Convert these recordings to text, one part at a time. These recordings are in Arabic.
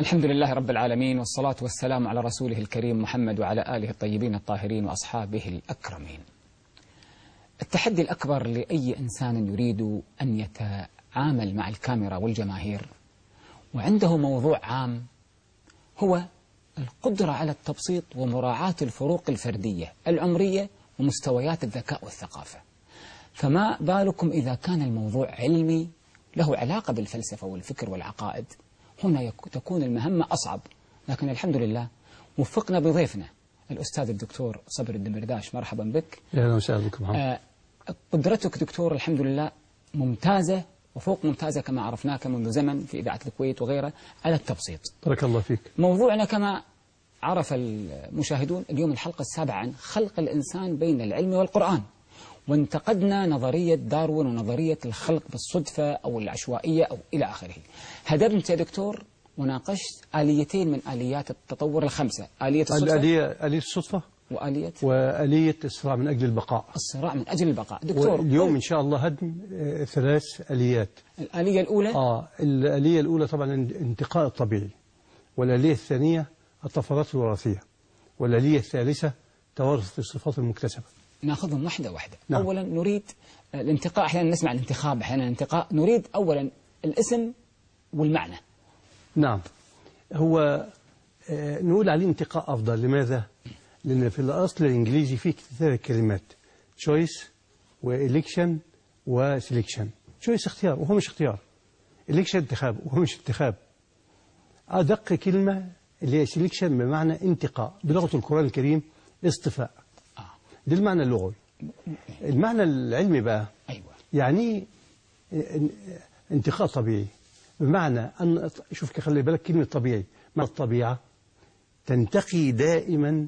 الحمد لله رب العالمين والصلاة والسلام على رسوله الكريم محمد وعلى آله الطيبين الطاهرين وأصحابه الأكرمين. التحدي الأكبر لأي إنسان يريد أن يتعامل مع الكاميرا والجماهير وعنده موضوع عام هو القدرة على التبسيط ومراعاة الفروق الفردية العمرية ومستويات الذكاء والثقافة. فما بالكم إذا كان الموضوع علمي له علاقة بالفلسفة والفكر والعقائد؟ هنا تكون المهمة أصعب. لكن الحمد لله وفقنا بضيفنا الأستاذ الدكتور صبر الدمرداش مرحبا بك. أهلا وسهلا بكم. محمد آه، قدرتك دكتور الحمد لله ممتازة وفوق ممتازة كما عرفناك منذ زمن في إذاعة الكويت وغيرها على التبسيط. بارك الله فيك. موضوعنا كما عرف المشاهدون اليوم الحلقة السابعة عن خلق الإنسان بين العلم والقرآن. وانتقدنا نظرية داروين ونظرية الخلق بالصدفة أو العشوائية أو إلى آخره. هدرت يا دكتور وناقشت آليتين من آليات التطور الخمسة. آلية الصدفة. الآلية آلية الصدفة؟ وآلية؟ وآلية الصراع من أجل البقاء. الصراع من أجل البقاء. دكتور واليوم إن شاء الله هدم آه، ثلاث آليات. الآلية الأولى؟ آه الآلية الأولى طبعا انتقاء الطبيعي والآلية الثانية الطفرات الوراثية والآلية الثالثة توارث الصفات المكتسبة. ناخذهم واحدة واحدة نعم. أولا نريد الانتقاء أحيانا نسمع الانتخاب أحيانا الانتقاء. نريد أولا الاسم والمعنى. نعم. هو آه، نقول عليه انتقاء أفضل. لماذا؟ لأن في الأصل الإنجليزي فيه ثلاث كلمات. choice وإليكشن وسelection choice اختيار وهو مش اختيار. election انتخاب وهو مش انتخاب. أدق كلمة اللي هي selection بمعنى انتقاء بلغة القرآن الكريم اصطفاء. ده المعنى اللغوي. المعنى العلمي بقى أيوة. يعني ان- انتقاء طبيعي. بمعنى أن شوف خلي بالك كلمة طبيعي. ما الطبيعة؟ تنتقي دائما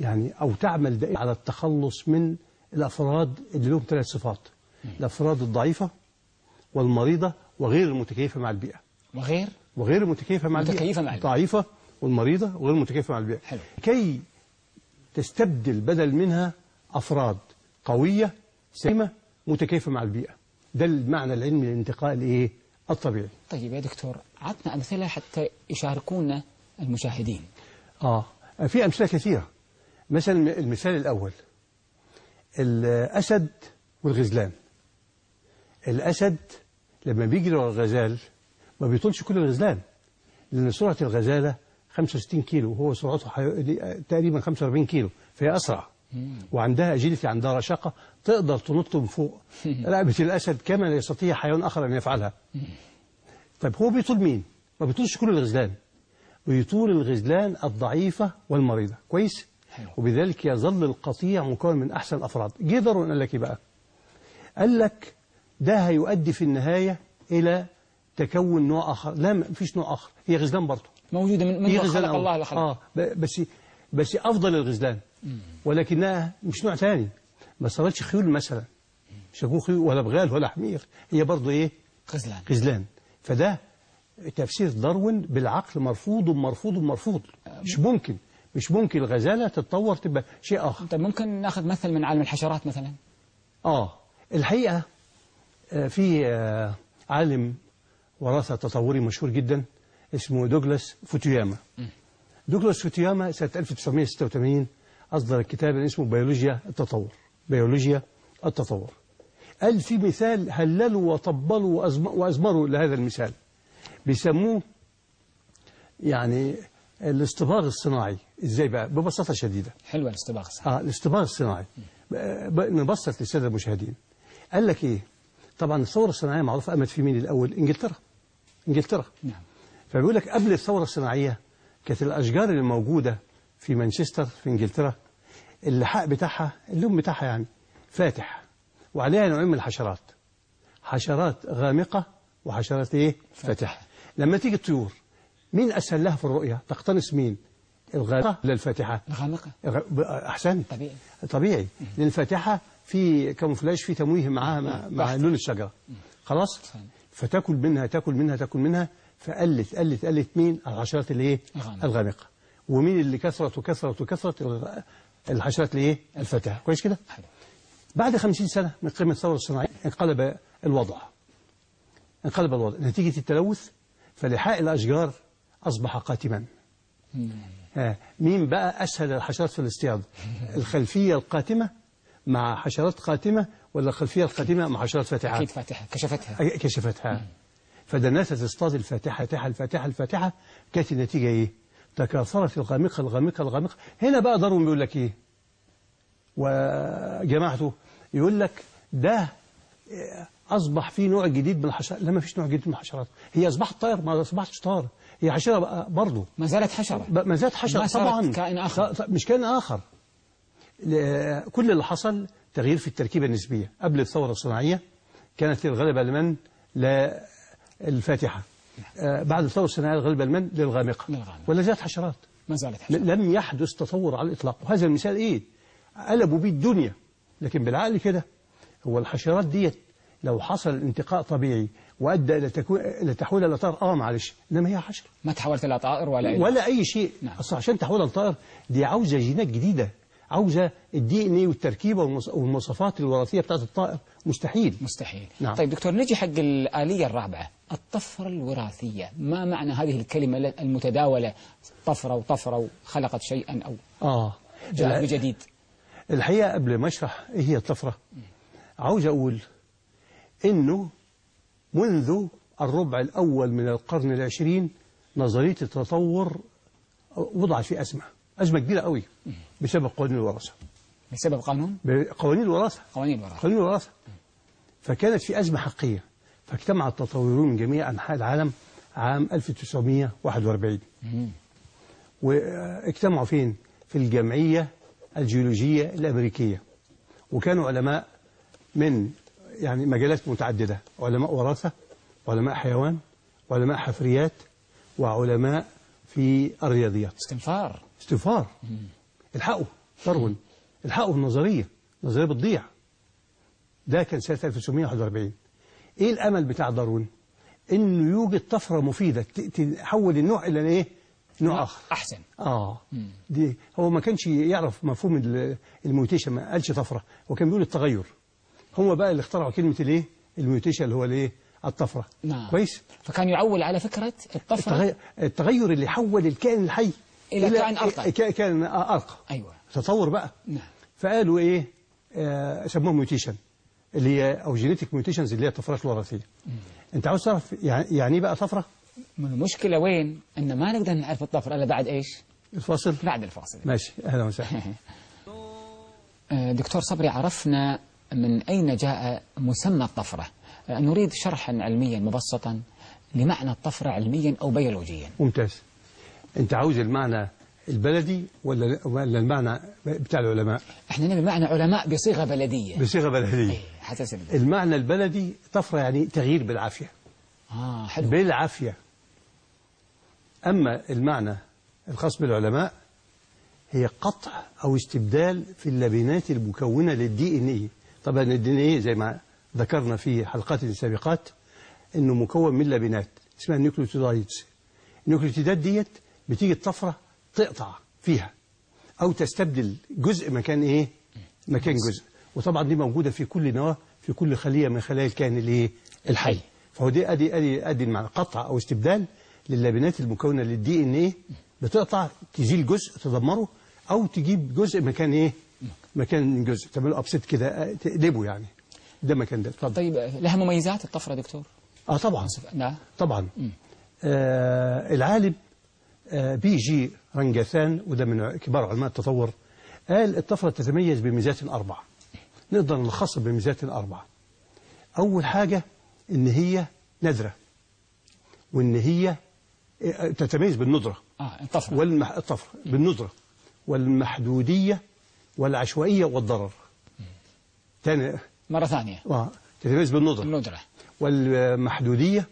يعني أو تعمل دائما على التخلص من الأفراد اللي لهم ثلاث صفات. الأفراد الضعيفة والمريضة وغير المتكيفة مع البيئة. وغير؟ وغير المتكيفة مع البيئة. مع البيئة. ضعيفة والمريضة وغير المتكيفة مع البيئة. حلو. كي تستبدل بدل منها أفراد قوية سليمة متكيفة مع البيئة. ده المعنى العلمي للانتقاء الإيه؟ الطبيعي. طيب يا دكتور عطنا أمثلة حتى يشاركونا المشاهدين. آه في أمثلة كثيرة. مثلا المثال الأول الأسد والغزلان. الأسد لما بيجري ورا الغزال ما بيطولش كل الغزلان لأن سرعة الغزالة 65 كيلو وهو سرعته حي... تقريبا 45 كيلو فهي أسرع. وعندها أجيلتي عندها رشاقة تقدر تنط من فوق. رقبة الأسد كما لا يستطيع حيوان آخر أن يفعلها. طيب هو بيطول مين؟ ما بيطولش كل الغزلان. بيطول الغزلان الضعيفة والمريضة. كويس؟ وبذلك يظل القطيع مكون من أحسن الأفراد. جه داروين قال لك إيه بقى؟ قال لك ده هيؤدي في النهاية إلى تكون نوع آخر. لا ما فيش نوع آخر. هي غزلان برضه موجودة من من خلق أول. الله لخلق. آه بس بس أفضل الغزلان. ولكنها مش نوع ثاني ما صارتش خيول مثلا. مش هتكون خيول ولا بغال ولا حمير. هي برضه إيه؟ غزلان. غزلان. فده تفسير داروين بالعقل مرفوض ومرفوض ومرفوض. مش ممكن. مش ممكن الغزالة تتطور تبقى شيء آخر. طيب ممكن ناخذ مثل من عالم الحشرات مثلا؟ آه. الحقيقة آه، في آه، عالم وراثة تطوري مشهور جدا اسمه دوغلاس فوتوياما. دوغلاس فوتوياما سنة 1986 أصدر كتابا اسمه بيولوجيا التطور. بيولوجيا التطور. قال في مثال هللوا وطبلوا وأزم- وأزمروا لهذا المثال. بيسموه يعني الاصطباغ الصناعي. إزاي بقى؟ ببساطة شديدة. حلوة الاصطباغ الصحيح آه الاصطباغ الصناعي. نبسط للسادة المشاهدين. قال لك إيه؟ طبعا الثورة الصناعية معروفة قامت في مين الأول؟ إنجلترا. إنجلترا. نعم. فبيقول لك قبل الثورة الصناعية كانت الأشجار اللي موجودة في مانشستر في إنجلترا اللحاء بتاعها اللون بتاعها يعني فاتح وعليها نوعين من الحشرات. حشرات غامقة وحشرات إيه؟ فاتحة. لما تيجي الطيور مين أسهل لها في الرؤية؟ تقتنص مين؟ الغامقة ولا الفاتحة؟ الغامقة. احسنت طبيعي. طبيعي. لأن الفاتحه في كاموفلاج في تمويه معاها مع, مع لون الشجرة. خلاص؟ فتاكل منها تاكل منها تاكل منها فقلت قلت قلت مين؟ الحشرات اللي إيه؟ الغامقة. الغامقة. ومين اللي كثرت وكثرت وكثرت الحشرات اللي إيه؟ الفاتحه كويس كده؟ بعد خمسين سنة من قيمة الثورة الصناعية انقلب الوضع. انقلب الوضع. نتيجة التلوث فلحاء الأشجار أصبح قاتما. آه، مين بقى أسهل الحشرات في الاصطياد الخلفية القاتمة مع حشرات قاتمة ولا الخلفية القاتمة مع حشرات فاتحة؟ أكيد فاتحة. كشفتها. كشفتها. فده الناس تصطاد الفاتحة الفاتحة الفاتحة الفاتحة. كانت النتيجة إيه؟ تكاثرت الغامقة الغامقة الغامقة هنا بقى داروين بيقول لك إيه؟ وجماعته يقول لك ده إيه، أصبح في نوع جديد من الحشرات. لا ما فيش نوع جديد من الحشرات. هي أصبحت طائر ما أصبحتش طائر هي حشرة برضه ما زالت حشرة. ما زالت حشرة ما طبعا. كائن آخر. مش كائن آخر. كل اللي حصل تغيير في التركيبة النسبية. قبل الثورة الصناعية كانت الغالبة لمن للفاتحة آه، بعد الثورة الصناعية الغالبة لمن للغامقة. ولا زالت حشرات. ما زالت حشرة ل- لم يحدث تطور على الإطلاق. وهذا المثال إيه؟ قلبوا بيه الدنيا. لكن بالعقل كده هو الحشرات ديت لو حصل انتقاء طبيعي وأدى إلى تكو... إلى تحويل طائر آه معلش إنما هي حشرة ما تحولت إلى طائر ولا ولا أي شيء. نعم. أصل عشان تحولها لطائر دي عاوزة جينات جديدة. عاوزة الدي ان إيه والتركيبة والمواصفات الوراثية بتاعت الطائر. مستحيل. مستحيل. نعم. طيب دكتور نجي حق الآلية الرابعة الطفرة الوراثية. ما معنى هذه الكلمة المتداولة؟ طفرة وطفرة وخلقت شيئا أو آه. جاءت بجديد. الحقيقة قبل ما أشرح إيه هي الطفرة عاوز أقول إنه منذ الربع الأول من القرن العشرين نظرية التطور وضعت في أزمة أزمة كبيرة قوي. بسبب قوانين الوراثة. بسبب قانون؟ بقوانين الوراثة. قوانين الوراثة. قانون الوراثة. فكانت في أزمة حقيقية. فاجتمع التطورون من جميع أنحاء العالم عام 1941 مم. واجتمعوا فين؟ في الجمعية الجيولوجية الأمريكية. وكانوا علماء من يعني مجالات متعددة. علماء وراثة علماء حيوان علماء حفريات وعلماء في الرياضيات. استنفار. استنفار. الحقوا داروين الحقوا النظرية النظرية بتضيع. ده كان سنة 1941 إيه الأمل بتاع داروين إنه يوجد طفرة مفيدة تحول النوع إلى إيه؟ نوع آخر. أحسن. آه. دي هو ما كانش يعرف مفهوم ال- ال mutation ما قالش طفرة. هو كان بيقول التغير. هم بقى اللي اخترعوا كلمة الإيه؟ ال mutation اللي هو الإيه؟ الطفرة. نعم. كويس؟ فكان يعول على فكرة الطفرة. التغير, التغير اللي حول الكائن الحي. إلى كائن أرقى. كائن أرقى أيوة. تطور بقى. نعم. فقالوا إيه؟ آه سموها mutation اللي هي أو genetic mutations اللي هي الطفرات الوراثيه أنت عاوز تعرف يعني يعني إيه بقى طفرة؟ من المشكلة وين؟ أن ما نقدر نعرف الطفرة إلا بعد إيش؟ الفاصل؟ بعد الفاصل. ماشي. أهلا وسهلا. آه، دكتور صبري عرفنا من أين جاء مسمى الطفرة. آه، نريد شرحا علميا مبسطا لمعنى الطفرة علميا أو بيولوجيا. ممتاز. انت عاوز المعنى البلدي ولا ولا المعنى بتاع العلماء؟ إحنا نبي معنى علماء بصيغة بلدية. بصيغة بلدية. حساسة بالله. المعنى البلدي طفرة يعني تغيير بالعافية. آه حلو. بالعافية. أما المعنى الخاص بالعلماء هي قطع أو استبدال في اللبنات المكونة للدي إن إيه. طبعا ال DNA زي ما ذكرنا في حلقات سابقات إنه مكون من لبنات. اسمها ال nucleotides النيوكليوتيدات ديت بتيجي الطفرة تقطع فيها أو تستبدل جزء مكان إيه؟ مكان جزء. وطبعا دي موجودة في كل نواه في كل خلية من خلايا الكائن الايه الحي. فهو دي أدي أدي أدي المعنى قطع أو استبدال للبنات المكونة لل DNA بتقطع تزيل جزء تدمره أو تجيب جزء مكان إيه؟ مكان جزء. تعمله ابسط كده تقلبه يعني. ده مكان ده. اتفضل. طيب لها مميزات الطفرة دكتور؟ آه طبعا. لا طبعا. آه العالم آه بي جي رنجاثان وده من كبار علماء التطور قال الطفرة تتميز بميزات أربع نقدر نلخصها بميزات أربع أول حاجة إن هي نادرة وإن هي آه، تتميز بالندرة. آه الطفرة. والمح... الطفرة بالندرة. والمحدودية والعشوائية والضرر. تاني مرة ثانية. آه، تتميز بالندرة. الندرة والمحدودية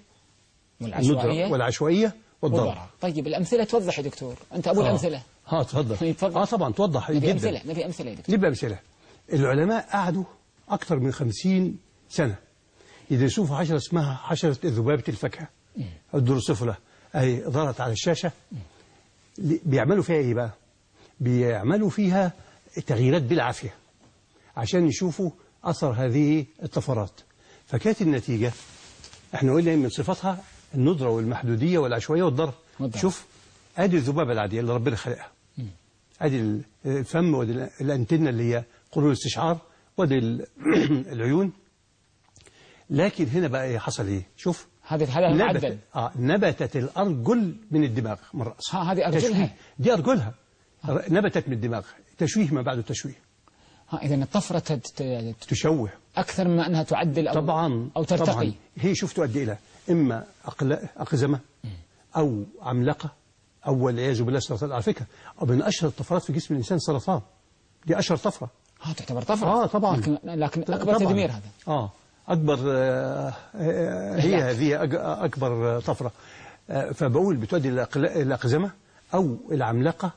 والعشوائية. والعشوائية. والضرر طيب الأمثلة توضح يا دكتور. أنت أبو الأمثلة. ها تفضل. يتفضل. آه طبعا توضح نبي جدا. أمثلة نبي أمثلة يا دكتور. نبقى أمثلة. العلماء قعدوا أكثر من خمسين سنة. يدرسوا في حشرة اسمها حشرة ذبابة الفاكهة. الدروسوفلا أي ظهرت على الشاشة. بيعملوا فيها إيه بقى؟ بيعملوا فيها تغييرات بالعافية عشان يشوفوا أثر هذه الطفرات. فكانت النتيجة إحنا قلنا من صفاتها الندرة والمحدودية والعشوائية والضرر. شوف أدي الذبابة العادية اللي ربنا خلقها. أدي ال- الفم وأدي ال- الأنتنة اللي هي قرون الاستشعار وأدي ال- العيون. لكن هنا بقى إيه حصل إيه؟ شوف. هذه هذا نبت آه نبتت الأرجل من الدماغ من الراس ها هذه أرجلها. تشويه. دي أرجلها. نبتت من الدماغ. تشويه ما بعده تشويه. ها إذا الطفرة تت- تشوه. أكثر مما أنها تعدل أو طبعا أو ترتقي. طبعا. هي شفتوا قد إيه أقل... أقزمة أو عملاقة أو والعياذ بالله سرطان على فكرة من أشهر الطفرات في جسم الإنسان سرطان. دي أشهر طفرة. ها تعتبر طفرة. آه طبعا. لكن, لكن أكبر طبعاً. تدمير هذا. آه أكبر آه آه، هي. هذه أكبر طفرة. آه فبقول بتؤدي الاقزمه أو العملاقة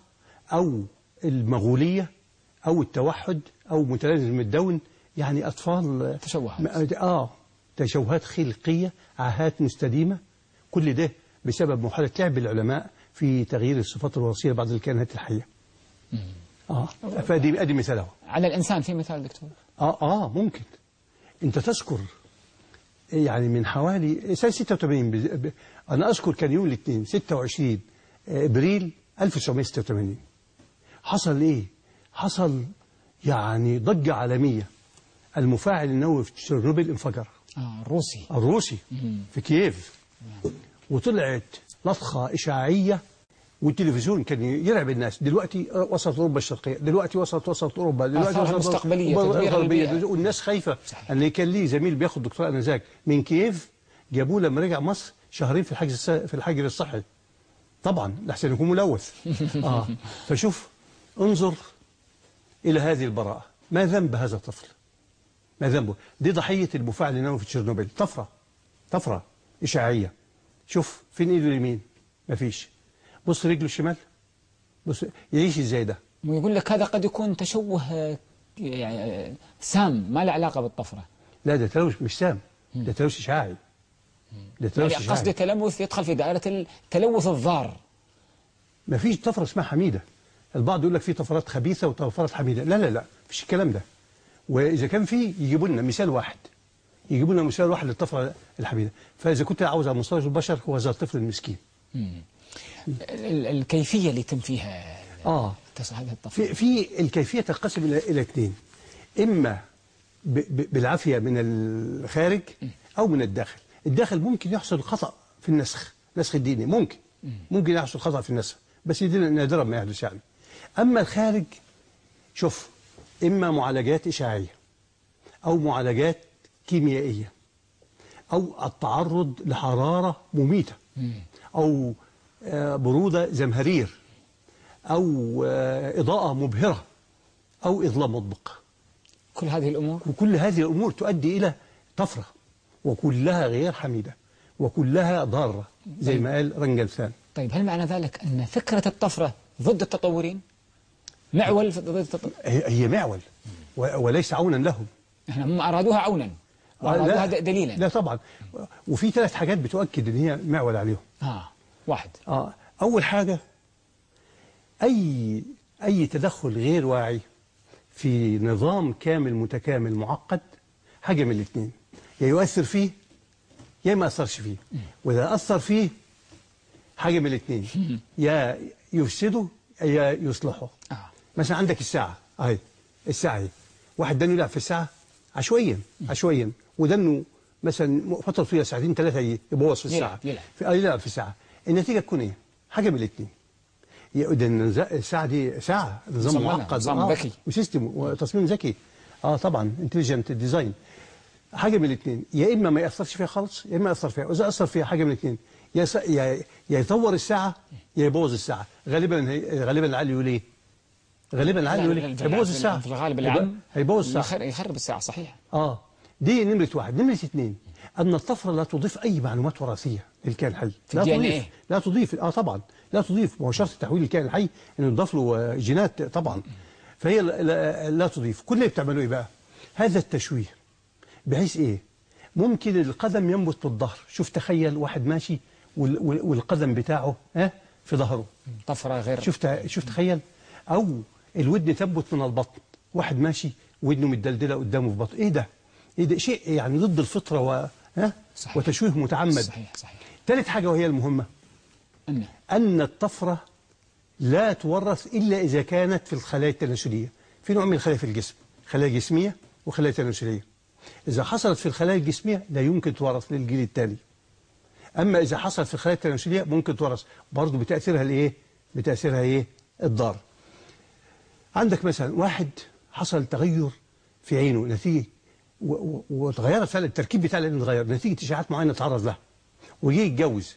أو المغولية أو التوحد أو متلازم الدون. يعني أطفال تشوهات. آه تشوهات خلقية عاهات مستديمة. كل ده بسبب محاولة لعب العلماء في تغيير الصفات الوراثية لبعض الكائنات الحية. آه. فادي أدي مثال أهو. على الإنسان في مثال دكتور. آه آه ممكن. أنت تذكر يعني من حوالي سنة 86 بز- ب- أنا أذكر كان يوم الاثنين 26 إبريل 1986 حصل إيه؟ حصل يعني ضجة عالمية. المفاعل النووي في تشيرنوبل انفجر. آه الروسي. الروسي في كييف. وطلعت لطخة إشاعية والتلفزيون كان يرعب الناس. دلوقتي وصلت أوروبا الشرقية دلوقتي وصلت وسط أوروبا دلوقتي تدمير الغربية. البيئة. والناس خايفة. صحيح. أنا كان لي زميل بياخد دكتوراه آنذاك. من كييف جابوه لما رجع مصر شهرين في الحجر في الحجر الصحي. طبعا لحسن يكون ملوث آه. فشوف انظر إلى هذه البراءة. ما ذنب هذا الطفل؟ ما ذنبه. دي ضحية المفاعل النووي في تشيرنوبل طفرة. طفرة. إشاعية شوف فين إيده اليمين؟ مفيش. بص رجله الشمال. بص يعيش إزاي ده؟ ويقول لك هذا قد يكون تشوه يعني سام. ما له علاقة بالطفرة. لا ده تلوث مش سام. ده تلوث إشعاعي. ده تلوث يعني قصدي تلوث يدخل في دائرة التلوث الضار. مفيش طفرة اسمها حميدة. البعض يقول لك في طفرات خبيثة وطفرات حميدة. لا لا لا. مفيش الكلام ده. وإذا كان في يجيبوا لنا مثال واحد يجيبوا لنا مثال واحد للطفرة الحميدة فإذا كنت عاوز على مستوى البشر هو هذا الطفل المسكين. ال- الكيفية اللي يتم فيها هذا الطفل. في في الكيفية تنقسم إلى إلى اثنين. إما ب- ب- بالعافية من الخارج أو من الداخل. الداخل ممكن يحصل خطأ في النسخ نسخ الديني ممكن. ممكن يحصل خطأ في النسخ بس نادرا ما يحدث يعني. أما الخارج شوف إما معالجات إشعاعية أو معالجات كيميائية أو التعرض لحرارة مميتة أو آه، برودة زمهرير أو آه، إضاءة مبهرة أو إظلام مطبق. كل هذه الأمور؟ وكل هذه الأمور تؤدي إلى طفرة وكلها غير حميدة وكلها ضارة زي ما قال رنجلسان. طيب هل معنى ذلك أن فكرة الطفرة ضد التطورين؟ معول. في- هي معول. وليس عونا لهم. إحنا هم أرادوها عونا. آه، وأرادوها لا- دليلا. لا طبعا. وفي ثلاث حاجات بتؤكد إن هي معول عليهم. آه واحد. آه أول حاجة أي أي تدخل غير واعي في نظام كامل متكامل معقد حاجة من الاثنين يا يؤثر فيه يا ما أثرش فيه. وإذا أثر فيه حاجة من الاثنين يا يفسده يا يصلحه. آه. مثلا عندك الساعة. أهي الساعة اهي واحد دانه يلعب في الساعة؟ عشوائيا. عشوائيا. ودانه مثلا فترة طويلة ساعتين ثلاثة يبوظ في الساعة. يلعب، يلعب. في آه، يلعب في الساعة. النتيجة تكون إيه؟ حاجة من الاثنين. يا- ده الساعة دي ساعة. نظام معقد. نظام آه، ذكي. و system وتصميم ذكي. آه طبعا. intelligent design حاجة من الاثنين. يا إما ما يأثرش فيها خالص يا إما يأثر فيها. وإذا أثر فيها حاجة من الاثنين يا س- يا يا يطور الساعة يا يبوظ الساعة. غالبا هي- غالبا العقل يقول إيه؟ غالبا العقل يقول؟ في- هيبوظ الساعة. في الغالب العام هيبوظ الساعة. يخر- يخرب الساعة صحيح. آه. دي نمرة واحد. نمرة اثنين أن الطفرة لا تضيف أي معلومات وراثية للكائن الحي. لا DNA. تضيف. لا تضيف. آه طبعا. لا تضيف. ما هو شرط تحويل الكائن الحي إنه يضاف له آه، جينات طبعا. فهي لا, لا, لا تضيف. كل اللي بتعمله إيه بقى؟ هذا التشويه. بحيث إيه؟ ممكن القدم ينبت بالظهر. شوف تخيل واحد ماشي وال- وال- والقدم بتاعه ها في ظهره. طفرة غير شفت شوف تخيل. أو الودن تنبت من البطن. واحد ماشي ودنه متدلدلة قدامه في بطن. إيه ده؟ إيه ده؟ شيء يعني ضد الفطرة و ها؟ صحيح. وتشويه متعمد. صحيح صحيح. ثالث حاجة وهي المهمة. أنه أن الطفرة لا تورث إلا إذا كانت في الخلايا التناسلية. في نوع من الخلايا في الجسم خلايا جسمية وخلايا تناسلية. إذا حصلت في الخلايا الجسمية لا يمكن تورث للجيل التالي أما إذا حصلت في الخلايا التناسلية ممكن تورث. برضه بتأثيرها الإيه؟ بتأثيرها إيه؟ الضار. عندك مثلا واحد حصل تغير في عينه نتيجة وتغيرت فعلا التركيب بتاع العين اتغير نتيجة إشاعات معينة تعرض لها وجه يتجوز.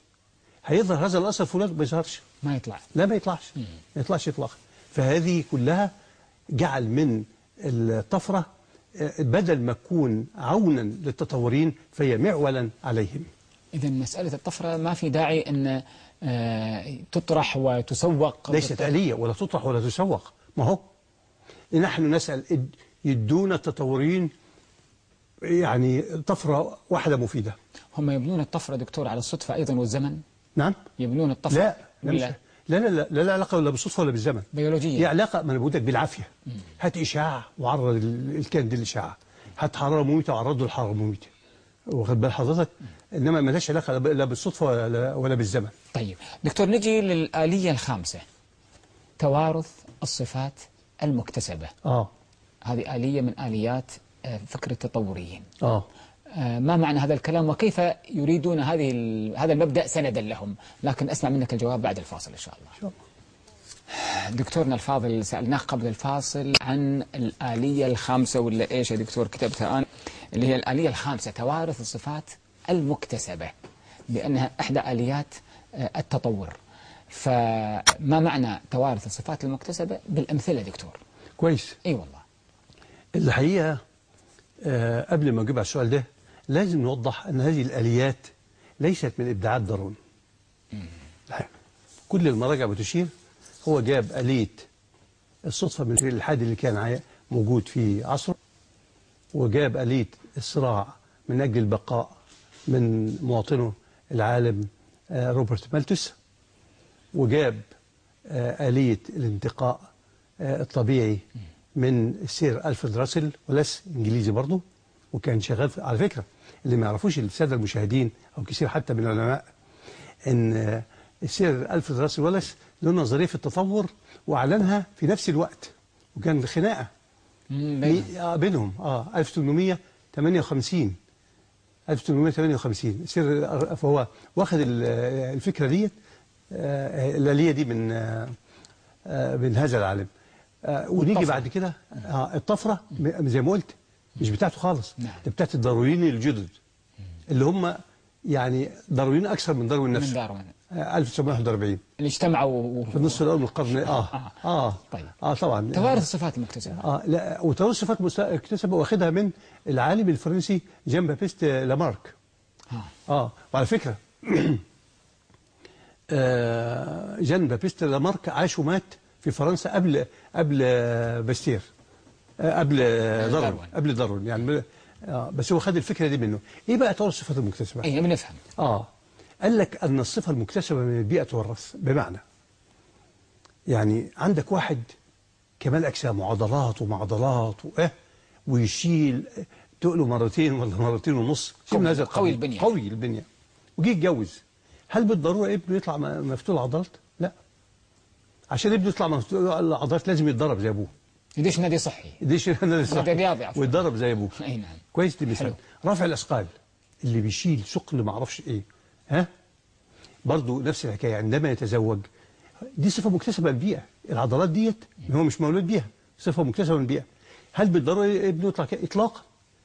هيظهر هذا الأثر في ولاده ما يظهرش. ما يطلع. لا ما يطلعش. ما يطلعش إطلاقا. فهذه كلها جعل من الطفرة آه، بدل ما تكون عونا للتطورين فهي معولا عليهم. إذا مسألة الطفرة ما في داعي أن آه، تطرح وتسوق. ليست آلية ولا تطرح ولا تسوق. ما هو؟ نحن نسأل يدونا التطورين يعني طفرة واحدة مفيدة. هم يبنون الطفرة دكتور على الصدفة أيضا والزمن؟ نعم. يبنون الطفرة؟ لا لا لا لا لا لا لا علاقة ولا بالصدفة ولا بالزمن. بيولوجية. هي علاقة ما أنا بقول لك بالعافية هات إشعاع وعرض ال- الكائن ده للإشعاع هات حرارة مميتة وعرضه لحرارة مميتة واخد بال حضرتك؟ إنما ما لهاش علاقة لا بالصدفة ولا ولا بالزمن. طيب. دكتور نجي للآلية الخامسة. توارث الصفات المكتسبة. آه. هذه آلية من آليات آه، فكر التطوريين. آه. آه، ما معنى هذا الكلام؟ وكيف يريدون هذه هذا المبدأ سندا لهم؟ لكن أسمع منك الجواب بعد الفاصل إن شاء الله. شاء الله دكتورنا الفاضل سألناه قبل الفاصل عن الآلية الخامسة ولا إيش يا دكتور؟ كتبتها أنا. اللي هي الآلية الخامسة توارث الصفات المكتسبة. لأنها إحدى آليات آه، التطور. فما معنى توارث الصفات المكتسبة بالأمثلة دكتور؟ كويس. أي والله. الحقيقة آه، قبل ما نجيب على السؤال ده لازم نوضح أن هذه الآليات ليست من إبداعات دارون. كل المراجع بتشير هو جاب آلية الصدفة من الإلحاد اللي كان موجود في عصره وجاب آلية الصراع من أجل البقاء من مواطنه العالم آه، روبرت مالتوس. وجاب آه، آلية الانتقاء آه، الطبيعي من السير ألفريد راسل ولس إنجليزي برضه وكان شغال على فكرة اللي ما يعرفوش السادة المشاهدين أو كثير حتى من العلماء إن آه، السير ألفريد راسل ولس له نظرية في التطور وأعلنها في نفس الوقت وكان خناقة بينهم. آه 1858 1858 سر فهو واخد ال- الفكرة ديت آه، الاليه دي من آه، آه، من هذا العالم. آه، ونيجي. بعد كده آه، الطفرة زي ما قلت مش بتاعته خالص. نعم. ده بتاعت الداروينيين الجدد اللي هم يعني داروين أكثر من داروين من نفسه. داروين. آه، 1941 اللي اجتمعوا و... في النصف الأول من القرن. آه. آه. آه. طيب. آه طبعا. توارث الصفات المكتسبة. آه لا وتوارث صفات مست- اكتسب واخدها من العالم الفرنسي جان بابيست لامارك. ها. آه. وعلى فكرة آه جان بابيست لامارك عاش ومات في فرنسا قبل قبل آه، باستير آه قبل آه، داروين. قبل داروين يعني آه بس هو خد الفكرة دي منه. إيه بقى توارث الصفات المكتسبة؟ أي بنفهم. آه قال لك أن الصفة المكتسبة من البيئة تورث. بمعنى يعني عندك واحد كمال أجسام وعضلات ومعضلات وإيه ويشيل تقله مرتين ولا مرتين ونص. قوي-. البنية. قوي البنية. وجي يتجوز. هل بالضرورة ابنه يطلع مفتول العضلات؟ لا. عشان ابنه يطلع مفتول العضلات لازم يتدرب زي أبوه. يديش نادي صحي. ديش أنا لسه نادي رياضي عفواً. ويتدرب زي أبوه. أي نعم. كويس دي مثال. رفع الأثقال. اللي بيشيل ثقل ما أعرفش إيه. ها؟ برضه نفس الحكاية. عندما يتزوج. دي صفة مكتسبة من البيئه العضلات ديت هو مش مولود بيها. صفة مكتسبة من البيئه هل بالضرورة ابنه يطلع؟ اطلاقا؟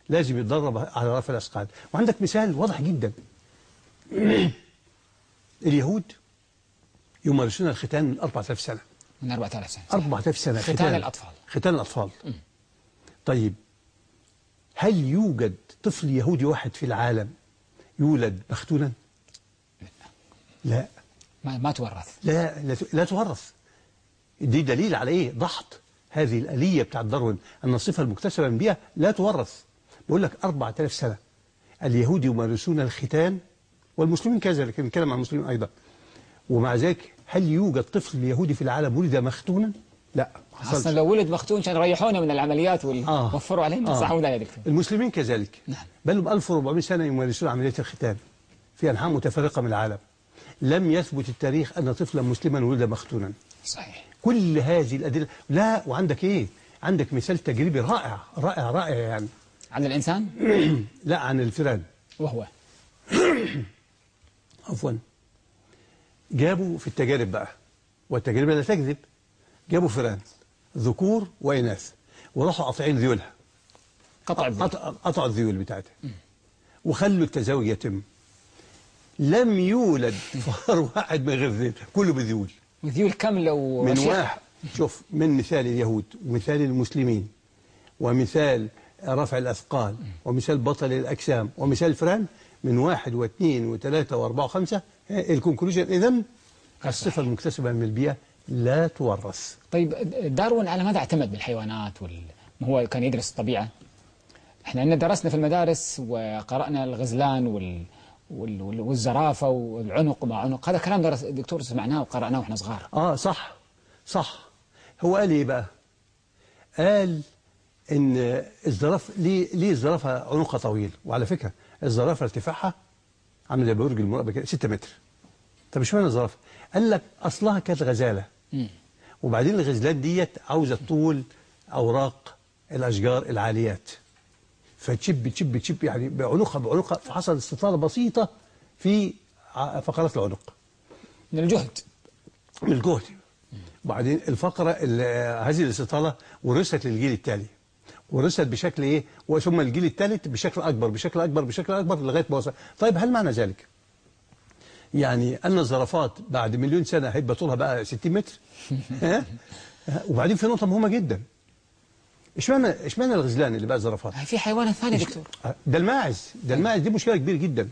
لازم يتدرب على رفع الأثقال. وعندك مثال واضح جدا. اليهود يمارسون الختان من 4000 سنة. من 4000 سنة 4000 سنة ختان الأطفال. ختان الأطفال. طيب هل يوجد طفل يهودي واحد في العالم يولد مختونا؟ لا. ما, ما تورث. لا لا, لا تورث. دي دليل على إيه؟ ضحط هذه الآلية بتاعت داروين أن الصفة المكتسبة من بيئة لا تورث. بقول لك 4000 سنة. اليهود يمارسون الختان والمسلمين كذلك نتكلم عن المسلمين أيضا. ومع ذلك هل يوجد طفل يهودي في العالم ولد مختونا؟ لا حصلش. أصلا لو ولد مختون كان ريحونا من العمليات آه. ووفروا علينا آه. صح ولا يا دكتور؟ المسلمين كذلك. نعم. بل لهم 1400 سنة يمارسون عملية الختان في أنحاء متفرقة من العالم. لم يثبت التاريخ أن طفلا مسلما ولد مختونا. صحيح. كل هذه الأدلة لا وعندك إيه؟ عندك مثال تجريبي رائع رائع رائع يعني. عن الإنسان؟ لا عن الفئران. وهو؟ عفوا. جابوا في التجارب بقى والتجربة لا تكذب جابوا فئران ذكور وإناث وراحوا قاطعين ذيولها. قطع الذيل. قطع- قطعوا الذيول بتاعتها. وخلوا التزاوج يتم. لم يولد فار واحد من غير ذيل كله بذيول. وذيول كاملة من. واحد. شوف من مثال اليهود ومثال المسلمين ومثال رفع الأثقال ومثال بطل الأجسام ومثال الفئران من واحد واثنين وثلاثة وأربعة وخمسة ال conclusion إذن الصفة المكتسبة من البيئة لا تورث. طيب داروين على ماذا اعتمد بالحيوانات وال... هو كان يدرس الطبيعة؟ إحنا عندنا درسنا في المدارس وقرأنا الغزلان وال... وال... وال- والزرافة والعنق وما عنق. هذا كلام درس الدكتور سمعناه وقرأناه وإحنا صغار. آه صح صح. هو قال إيه بقى؟ قال إن الزرافة ليه ليه الزرافة عنقها طويل؟ وعلى فكرة الزرافة ارتفاعها عامل زي برج المراقبة كده 6 متر. طب اشمعنى الزرافة؟ قال لك أصلها كانت غزالة. مم. وبعدين الغزلان ديت عاوزة طول أوراق الأشجار العاليات. فتشب تشب تشب يعني بعنقها بعنقها فحصل استطالة بسيطة في فقرات العنق. من الجهد. من الجهد. وبعدين الفقرة ال- هذه الاستطالة ورثت للجيل التالي. ورثت بشكل إيه؟ وثم الجيل الثالث بشكل أكبر بشكل أكبر بشكل أكبر لغاية ما وصل. طيب هل معنى ذلك؟ يعني أن الزرافات بعد مليون سنة هيبقى طولها بقى 60 متر؟ ها؟ وبعدين في نقطة مهمة جدا. إشمعنى إشمعنى الغزلان اللي بقى زرافات في حيوانات ثانية دكتور. ده الماعز. ده الماعز دي مشكلة كبيرة جدا.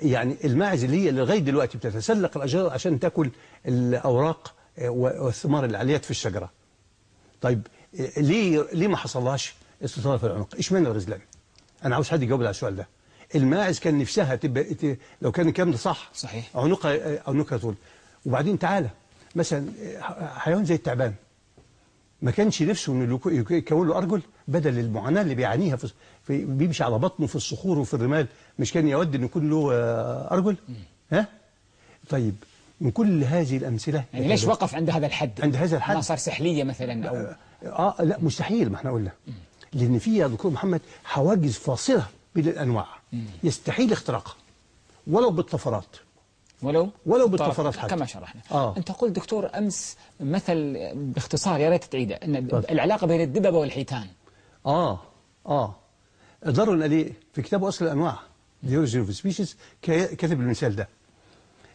يعني الماعز اللي هي لغاية دلوقتي بتتسلق الأشجار عشان تأكل الأوراق آه، والثمار العاليات في الشجرة. طيب آه، ليه ليه ما حصلهاش استطاله في العنق؟ اشمعنى الغزلان أنا عاوز حد يجاوب على السؤال ده. الماعز كان نفسها تبقى لو كان الكلام ده صح صحيح. عنقها آه، عنقها طول. وبعدين تعالى مثلا آه، حيوان زي التعبان ما كانش نفسه إنه يكو- يكو- يكون له أرجل بدل المعاناة اللي بيعانيها في, في بيمشي على بطنه في الصخور وفي الرمال مش كان يود إنه يكون له آه، أرجل؟ ها؟ طيب من كل هذه الأمثلة يعني ليش وقف عند هذا الحد؟ عند هذا الحد؟ ما صار سحلية مثلا أو آه لا مستحيل ما إحنا قلنا. لأن في يا دكتور محمد حواجز فاصلة بين الأنواع. يستحيل اختراقها ولو بالطفرات. ولو ولو بالطفرات حتى. كما شرحنا. آه. أنت قلت دكتور أمس مثل باختصار يا ريت تعيده أن تفضل. العلاقة بين الدببة والحيتان. آه آه. دارون قال إيه في كتابه أصل الأنواع of Species كا- كاتب المثال ده.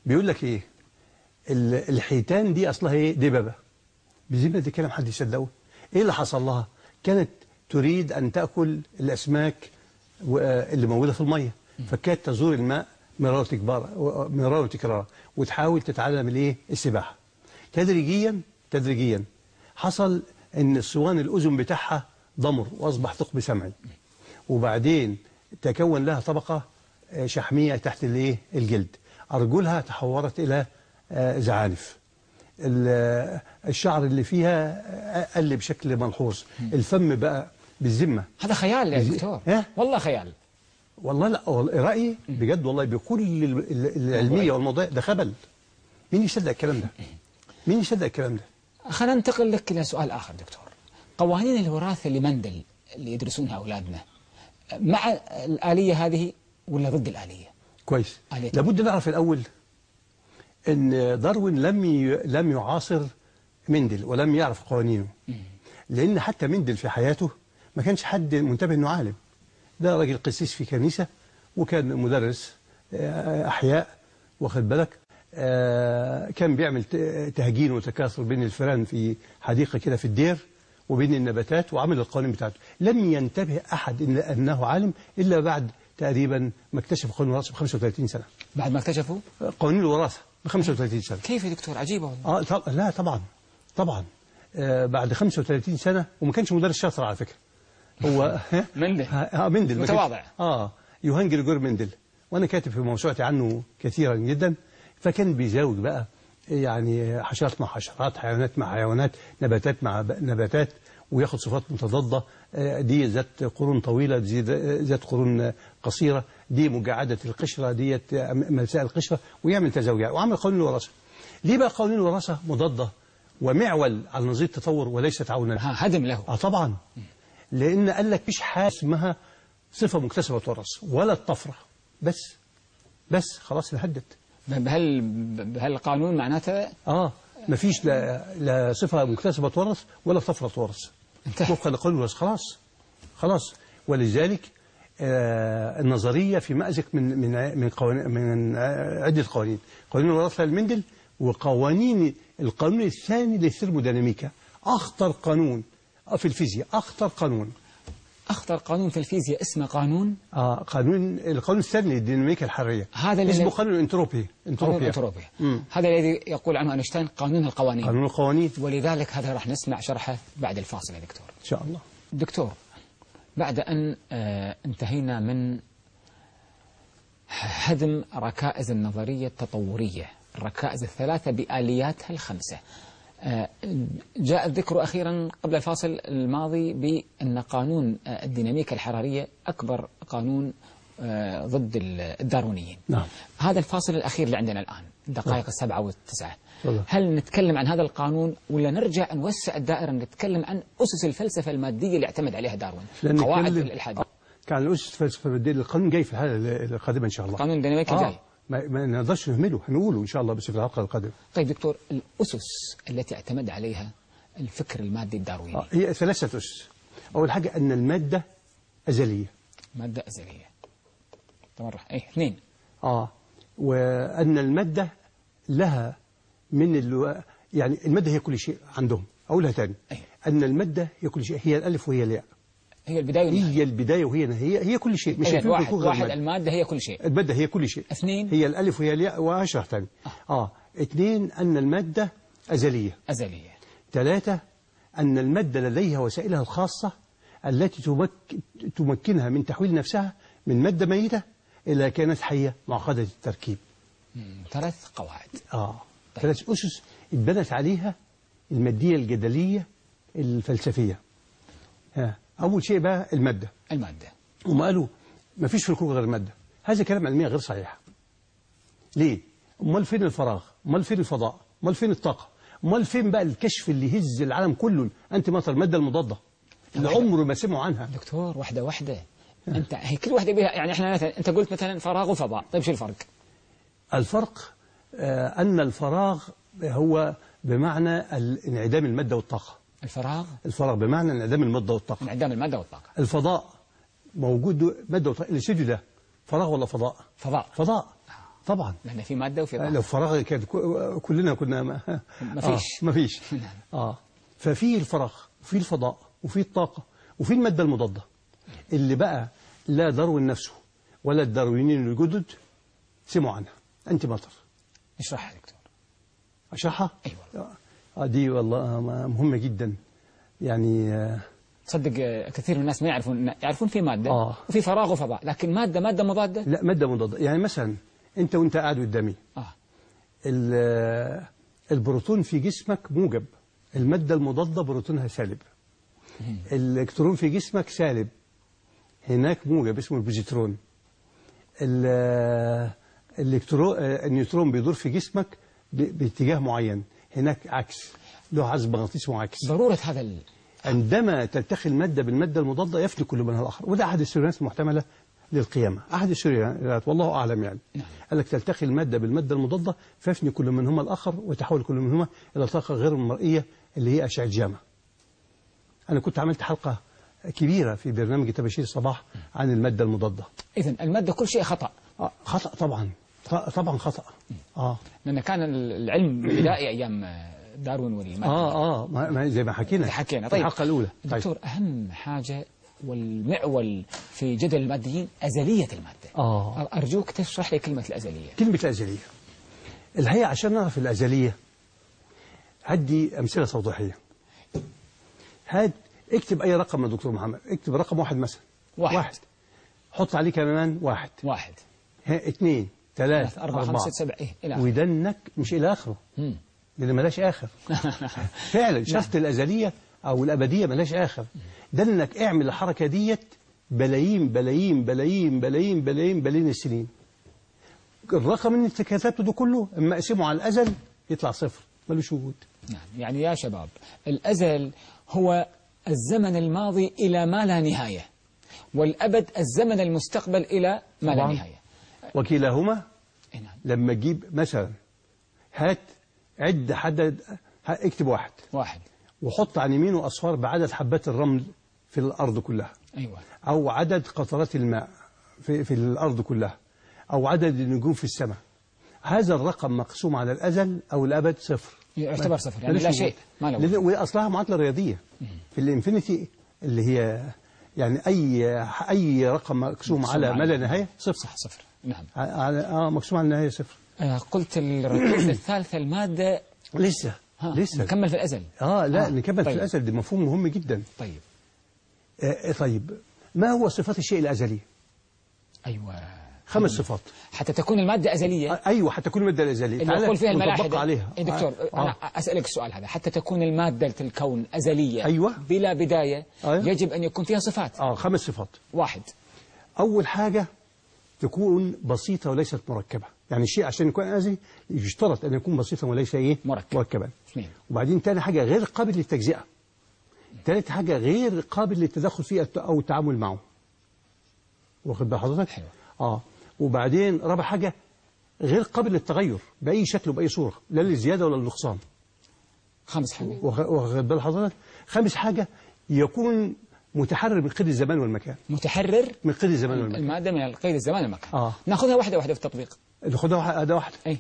بيقول لك إيه؟ ال- الحيتان دي أصلها إيه؟ دببة. بذمه دي كلام حد يصدقه؟ إيه اللي حصل لها؟ كانت تريد أن تأكل الأسماك و- آه، اللي موجودة في المية. فكانت تزور الماء مرارا وتكرارا وتحاول تتعلم الإيه؟ السباحة. تدريجيا تدريجيا حصل إن الصوان الأذن بتاعها ضمر وأصبح ثقب سمعي. وبعدين تكون لها طبقة آه، شحمية تحت الإيه؟ الجلد. أرجلها تحورت إلى آه، زعانف. الشعر اللي فيها قل بشكل ملحوظ. الفم بقى بالذمة. هذا خيال يا دكتور. ها؟ والله خيال. والله لا رأيي بجد والله بكل ال- ال- العلمية والموضوع ده خبل. مين يصدق الكلام ده؟ مين يصدق الكلام ده؟ خلينا ننتقل لك إلى سؤال آخر دكتور. قوانين الوراثة لمندل اللي يدرسونها أولادنا مع الآلية هذه ولا ضد الآلية؟ كويس. لابد نعرف الأول أن داروين لم ي... لم يعاصر مندل ولم يعرف قوانينه. لأن حتى مندل في حياته ما كانش حد منتبه أنه عالم. ده راجل قسيس في كنيسة وكان مدرس آه، أحياء واخد بالك؟ آه، كان بيعمل تهجين وتكاثر بين الفئران في حديقة كده في الدير وبين النباتات وعمل القوانين بتاعته. لم ينتبه أحد إن أنه عالم إلا بعد تقريبا ما اكتشف قانون الوراثة ب 35 سنة. بعد ما اكتشفوا قوانين الوراثة. ب 35 سنة. كيف يا دكتور؟ عجيبة والله. آه طب لا طبعا طبعا. آه بعد 35 سنة وما كانش مدرس شاطر على فكرة. هو مندل. آه مندل. متواضع. آه يوهان جريجور مندل. وأنا كاتب في موسوعتي عنه كثيرا جدا. فكان بيزاوج بقى يعني حشرات مع حشرات حيوانات مع حيوانات نباتات مع نباتات. وياخد صفات متضادة. آه، دي ذات قرون طويلة دي ذات قرون آه، قصيرة. دي مجعدة القشرة آه، ملساء القشرة ويعمل تزاوجات وعمل قوانين الوراثة ليه بقى قوانين الوراثة مضادة؟ ومعول على نظرية التطور وليس تعاونا ها هدم له. آه طبعا. لأن قال لك مفيش حاجة اسمها صفة مكتسبة تورث ولا الطفرة. بس بس خلاص انهدت بهال بهالقانون معناته آه. مفيش لا, لا صفة مكتسبة تورث ولا طفره تورث. انتهى. وفقا لقانون الوراثة خلاص. خلاص. ولذلك آه النظرية في مأزق من من من قوانين من عدة قوانين. قوانين الوراثة لمندل وقوانين القانون الثاني للثيرموديناميكا. أخطر قانون في الفيزياء. أخطر قانون. أخطر قانون في الفيزياء اسمه قانون آه قانون القانون الثاني للديناميكا الحرارية هذا اللي- اسمه قانون الانتروبي. قانون انتروبيا الانتروبيا. هذا الذي يقول عنه أينشتاين قانون القوانين. قانون القوانين. ولذلك هذا راح نسمع شرحه بعد الفاصل يا دكتور. إن شاء الله. دكتور بعد أن آه، انتهينا من هدم ركائز النظرية التطورية الركائز الثلاثة بآلياتها الخمسة. جاء الذكر أخيرا قبل الفاصل الماضي بأن قانون آه، الديناميكا الحرارية أكبر قانون آه، ضد الداروينيين نعم. هذا الفاصل الأخير اللي عندنا الآن الدقائق السبعة والتسعة. هل نتكلم عن هذا القانون ولا نرجع نوسع الدائرة نتكلم عن أسس الفلسفة المادية اللي اعتمد عليها داروين لأن قواعد الإلحاد كان الأسس الفلسفة الدين القانون جاي في الحلقة القادمة إن شاء الله قانون الديناميكا آه. جاي ما, ما نقدرش نهمله هنقوله إن شاء الله بس في الحلقة القادمة طيب دكتور الأسس التي اعتمد عليها الفكر المادي الدارويني. آه. هي ثلاثة أسس. أول حاجة أن المادة أزلية. مادة أزلية. تمرح. إيه اثنين. آه وأن المادة لها من ألو... يعني المادة هي كل شيء عندهم. أقولها تاني. أيوة. أن المادة هي كل شيء هي الألف وهي الياء. هي البداية والنهاية. هي البداية وهي هي هي كل شيء. مش هيكون واحد واحد المادة. المادة هي كل شيء. المادة هي كل شيء. اثنين. هي الألف وهي الياء وأشرح تاني آه. اثنين أن المادة أزلية. أزلية. ثلاثة أن المادة لديها وسائلها الخاصة التي تمك... تمكنها من تحويل نفسها من مادة ميتة إلى كائنات حية معقدة التركيب. ثلاث قواعد. آه. ثلاث أسس اتبنت عليها المادية الجدلية الفلسفية. ها. أول شيء بقى المادة المادة هم قالوا ما فيش في الكون غير المادة هذا كلام علميا غير صحيح ليه؟ أمال فين الفراغ؟ أمال فين الفضاء؟ أمال فين الطاقة؟ أمال فين بقى الكشف اللي يهز العالم كله انت مطر المادة المضادة اللي طبعاً. عمره ما سمعوا عنها دكتور واحدة واحدة أنت هي كل واحدة بها يعني إحنا مثلا أنت قلت مثلا فراغ وفضاء طيب شو الفرق؟ الفرق آه أن الفراغ هو بمعنى انعدام المادة والطاقة الفراغ؟ الفراغ بمعنى انعدام المادة والطاقة. انعدام المادة والطاقة. الفضاء موجود مادة وطاقة. الاستوديو ده فراغ ولا فضاء؟ فضاء. فضاء. طبعا. لأن في مادة وفي لو طاقة فراغ كان كلنا كنا ما. آه مفيش آه. ففي الفراغ وفي الفضاء وفي الطاقة وفي المادة المضادة. اللي بقى لا داروين نفسه ولا الداروينيين الجدد سمعوا عنها. أنت مطر اشرحها يا دكتور. أشرحها؟ أيوة. دي والله مهمة جدا. يعني آه تصدق آه، كثير من الناس ما يعرفون يعرفون في مادة آه. وفي فراغ وفضاء لكن مادة مادة مضادة؟ لا مادة مضادة. يعني مثلا أنت وأنت قاعد قدامي آه. آه، البروتون في جسمك موجب. المادة المضادة بروتونها سالب. الإلكترون في جسمك سالب. هناك موجب اسمه البوزيترون ال- الإلكترون النيوترون بيدور في جسمك باتجاه معين. هناك عكس. له عزم مغناطيسي معاكس ضرورة هذا ال... عندما تلتقي المادة بالمادة المضادة يفني كل منها الآخر. وده أحد السيناريوهات المحتملة للقيامة. أحد السيناريوهات والله أعلم يعني. نعم. قال لك تلتقي المادة بالمادة المضادة فيفني كل منهما الآخر وتحول كل منهما إلى طاقة غير مرئية اللي هي أشعة جاما أنا كنت عملت حلقة كبيرة في برنامج تباشير الصباح عن المادة المضادة. إذن المادة كل شيء خطأ. آه، خطأ طبعا. طبعا خطأ. آه. لأن كان العلم بدائي أيام آه، داروين والمادة آه آه ما زي ما حكينا. حكينا. طيب. الحلقة الأولى. طيب. دكتور أهم حاجة والمعول في جدل الماديين أزلية المادة. آه. أرجوك تشرح لي كلمة الأزلية. كلمة الأزلية. الحقيقة عشان نعرف الأزلية هدي أمثلة توضيحية. هاد اكتب أي رقم يا دكتور محمد. اكتب رقم واحد مثلا. واحد. واحد. حط عليه كمان واحد. واحد. ها اثنين ثلاث ثلاث أربعة خمسة سبعة إيه إلى آخره. ودنك مش إلى آخره. لأن ملاش آخر. فعلا شرط الأزلية أو الأبدية ملهاش آخر. ده انك اعمل الحركة ديت بلايين بلايين بلايين بلايين بلايين بلايين السنين. الرقم اللي انت كتبته ده كله اما اقسمه على الأزل يطلع صفر. ملوش وجود. نعم. يعني يا شباب الأزل هو الزمن الماضي إلى ما لا نهاية. والأبد الزمن المستقبل إلى ما لا طبعاً. وكلاهما إيه نعم. لما تجيب مثلا هات عد حدد اكتب واحد. واحد. وحط عن يمينه اصفار بعدد حبات الرمل في الأرض كلها. أيوة. أو عدد قطرات الماء في, في الأرض كلها. أو عدد النجوم في السماء. هذا الرقم مقسوم على الأزل أو الأبد صفر. يعتبر صفر. يعني لا. شيء. ما له. وأصلها معادله رياضية. في الإنفينيتي اللي هي يعني أي أي رقم مقسوم مقسوم على ما لا نهايه صفر صح صفر. نعم. على آه مقسوم على النهاية صفر. آه قلت الركيزة الثالثة المادة. لسه ها لسه. نكمل في الأزل. آه لا آه، نكمل طيب. في الأزل. ده مفهوم مهم جدا. طيب. آه طيب. ما هو صفات الشيء الأزلي؟ أيوة. خمس صفات. حتى تكون المادة أزلية. آه أيوه حتى كل المادة الأزلية. اللي يقول فيها الملاحدة عليها. إيه دكتور آه. أنا أسألك السؤال هذا. حتى تكون المادة الكون أزلية أيوة. بلا بداية أيوة. يجب أن يكون فيها صفات. آه خمس صفات. واحد. أول حاجة تكون بسيطة وليست مركبة. يعني الشيء عشان يكون أزلي يشترط أن يكون بسيطا وليس إيه؟ مركب. مركبا اثنين. وبعدين تاني حاجة غير قابل للتجزئة. تالت حاجة غير قابل للتدخل فيه أو التعامل معه. واخد بال حضرتك؟ حلو. آه. وبعدين رابع حاجة غير قابل للتغير بأي شكل وبأي صورة لا للزيادة ولا للنقصان. خامس حاجة. واخد بال حضرتك؟ خامس حاجة يكون متحرر من قيد الزمان والمكان. متحرر؟ من قيد الزمان والمكان. المادة من القيد الزمان والمكان. آه. ناخذها واحدة واحدة في التطبيق. ناخدها واحدة واحدة. أي.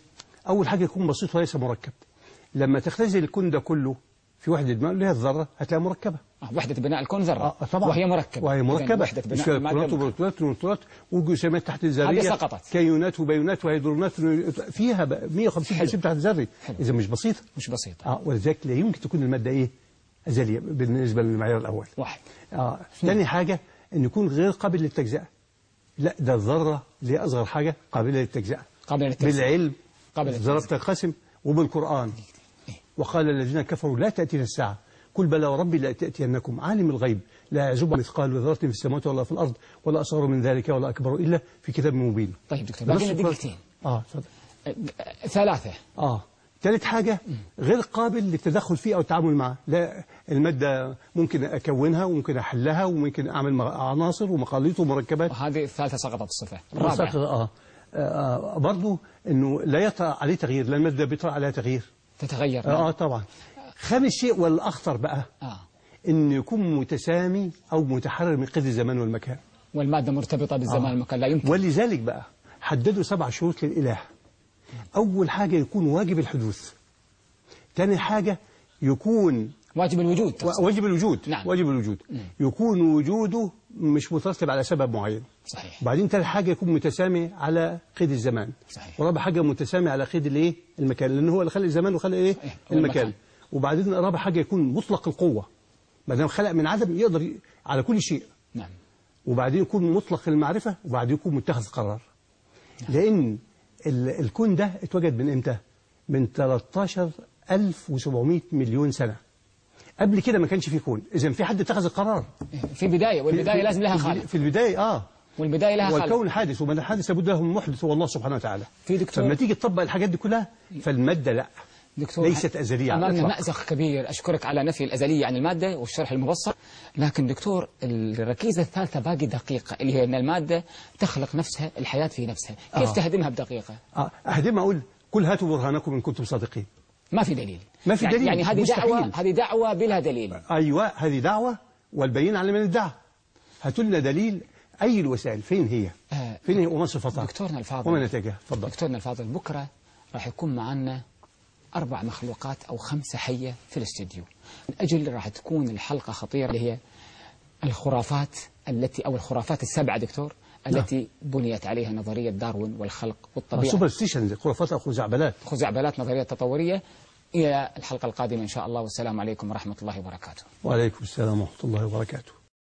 أول حاجة يكون بسيط وليس مركب. لما تختزل الكون ده كله في وحدة ماء اللي هي الذرة هتلاقيها مركبة. وحدة بناء الكون ذرة آه طبعا. وهي مركبة. وهي مركبة. وحدة بناء الكترونات وبروتونات ونيوترونات وجسيمات تحت الذرية. كيونات وبيونات وهيدرونات. فيها بقى 150 حلو. جسيم تحت الذري. إذا مش بسيطة. مش بسيطة. آه ولذلك لا يمكن تكون المادة إيه؟ أزلية بالنسبة للمعيار الأول. واحد. آه ثاني حاجة أن يكون غير قابل للتجزئة. لا ده الذرة اللي أصغر حاجة قابلة للتجزئة. قابل للتجزئة. بالعلم قابل الذرة للتجزئة. تنقسم وبالقرآن. وقال الذين كفروا لا تأتينا الساعة. قل بلى وربي لا تأتينكم عالم الغيب لا يعزب مثقال ذرة في السماوات ولا في الأرض ولا أصغر من ذلك ولا أكبر إلا في كتاب مبين. طيب دكتور باقي بنص دقيقتين. آه اتفضل آه، ثلاثة. آه ثالث حاجة غير قابل للتدخل فيه أو التعامل معه. لا المادة ممكن أكونها وممكن أحلها وممكن أعمل عناصر ومخاليط ومركبات. وهذه الثالثة سقطت الصفة الرابع الرابعة آه. آه برضو إنه لا يطرأ عليه تغيير لأن المادة بيطرأ عليها تغيير. تتغير آه, آه طبعا. خامس شيء والأخطر بقى آه. انه يكون متسامي أو متحرر من قيد الزمان والمكان. والمادة مرتبطة بالزمان آه. والمكان لا يمكن. ولذلك بقى حددوا سبع شروط للإله. أول حاجة يكون واجب الحدوث. ثاني حاجة يكون واجب الوجود. تقصد. واجب الوجود. نعم. واجب الوجود. يكون وجوده مش مترتب على سبب معين. صحيح. وبعدين ثالث حاجة يكون متسامي على قيد الزمان. صحيح. ورابع حاجة متسامي على قيد الإيه؟ المكان. لأن هو اللي خلق الزمان وخلق إيه؟ المكان. وبعدين رابع حاجة يكون مطلق القوة. ما دام خلق من عدم يقدر على كل شيء. نعم. وبعدين يكون مطلق المعرفة وبعدين يكون متخذ قرار. لأن ال- الكون ده اتوجد من إمتى؟ من 13700 مليون سنة. قبل كده ما كانش في كون. اذا في حد اتخذ القرار. في بداية والبداية في- لازم لها خالق. في البداية آه. والبداية لها خالق. والكون حادث ومن الحادث لابد له من محدث هو الله سبحانه وتعالى. في دكتور- فلما تيجي تطبق الحاجات دي كلها فالمادة لا. دكتور ليست أزلية أمامنا. مأزق كبير. أشكرك على نفي الأزلية عن المادة والشرح المبسط. لكن دكتور الركيزة الثالثة باقي دقيقة اللي هي أن المادة تخلق نفسها الحياة في نفسها. كيف آه. تهدمها بدقيقة؟ آه، اهدم أقول قل هاتوا برهانكم إن كنتم صادقين. ما في دليل. ما في يعني دليل، يعني هذه مستحيل. دعوة هذه دعوة بلا دليل. أيوه هذه دعوة والبين على من ادعى. هاتوا لنا دليل أي الوسائل فين هي؟ آه. فين هي؟ وما صفتها؟ دكتورنا الفاضل. وما نتائجها تفضل. دكتورنا الفاضل بكرة راح يكون معنا أربع مخلوقات أو خمسة حية في الاستديو من أجل راح تكون الحلقة خطيرة اللي هي الخرافات التي أو الخرافات السبعة دكتور التي بنيت عليها نظرية داروين والخلق والطبيعة. superstitions خرافات أو خزعبلات خزعبلات نظرية تطورية. إلى الحلقة القادمة إن شاء الله. والسلام عليكم ورحمة الله وبركاته. وعليكم السلام ورحمة الله وبركاته.